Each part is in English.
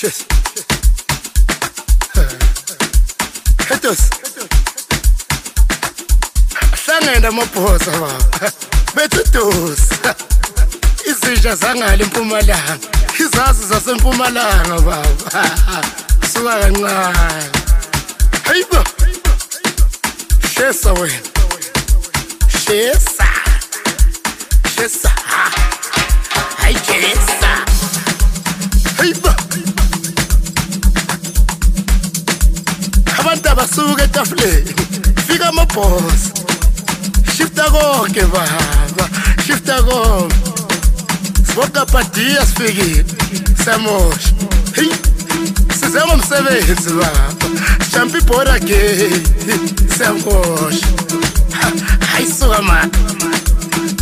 Tschüss. Hetus. Sanenda maphosa baba. Bethutus. Izisha zangale impumalanga. Izazi zasempumalanga baba. Suka kancane. Hayibo. Shesa wena. Shesa. Shesa. Hayi Shesa. Hayibo. abantu abasuka etafuleni fika amabhosi shifta konke baba shifta konke sibokabhadiya sifikile samosha heyi size ngomsebenzi baba shampa ibhora geyi siyamosha hayi suka mani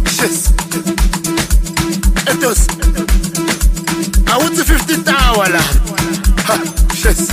etos etosi awuthi 50 tawa ha shesi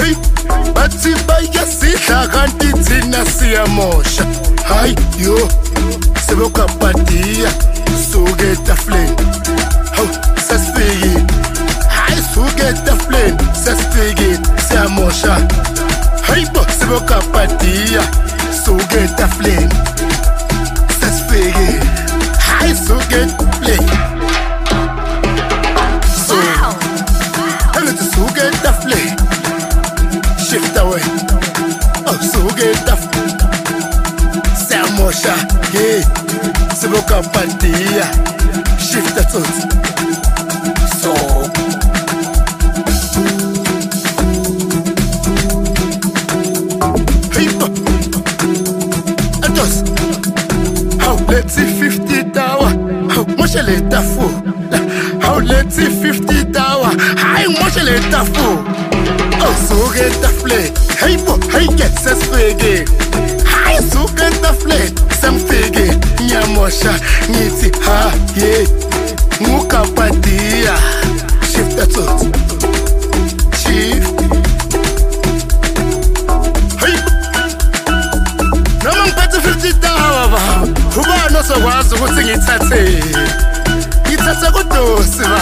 hey bathi bayasidla kanti thina siyamosha hayi yo sebekabhadiya suke etafuleni hawu sesifikile hayi suke etafuleni sesifikile siyamosha hayi bo sebekabhadiya suke etafuleni So suge taf say ge Siboka pandia Shift the tooth So ṣẹlẹ̀ ta fò. àwọn lẹ́tí fifty tower how How àì wọ́n ṣẹlẹ̀ ta fò. suge tafle hey bo hey get ses fege hay suge tafle sam fege nyamosha ngithi ha ye ngukapadia shift that so chief hey noma ngiphethe 50 dollars baba kubona sokwazi ukuthi ngithathe ngithathe kudosi baba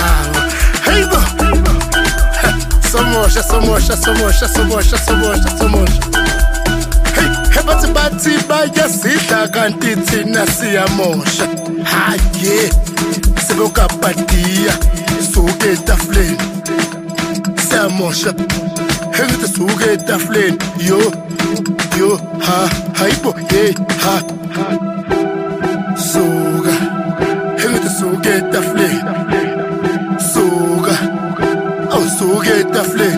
mosh, that's so mosh, that's so mosh, that's so mosh, that's so mosh, that's so mosh. Hey, hey, bathi bathi bayasidla kanti thina siyamosha. Haye, sebokapatiya suke etafuleni. Siyamosha. Hey, ngithi suke etafuleni. Yo, yo, ha, hayibo, ye, ha. Suka. Hey, ngithi suke etafuleni. Suka. awusuke etafuleni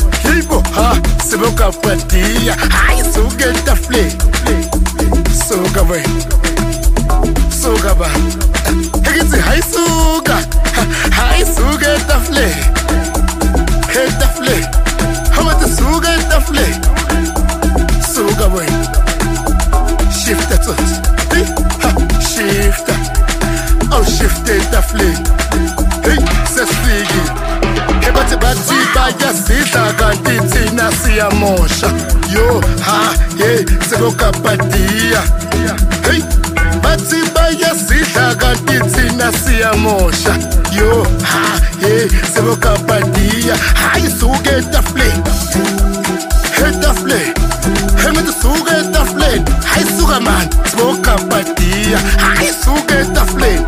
smoke up a tea. I so get the flay. Soga way. Soga ba. Hey, it's high suga. High suga the flay. Hey, the flay. How about the suga the flay? Soga way. Shift the touch. Shift. Oh, shifted the flay. sibayasidla kanti thina siyamosha yo ha ye sekokabhadiya heyi bathi bayasidla kanti thina siyamosha yo ha ye sekokabhadiya hhayi suke etafuleni etafuleni emithi suke etafuleni hhayi suka mani sibokabhadiya hhayi suke etafuleni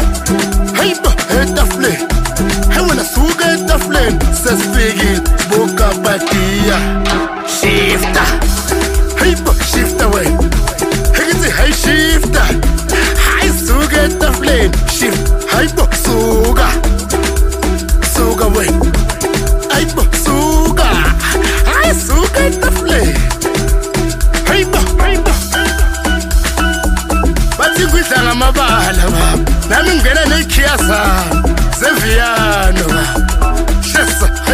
heyi bo etafuleni that's biggie.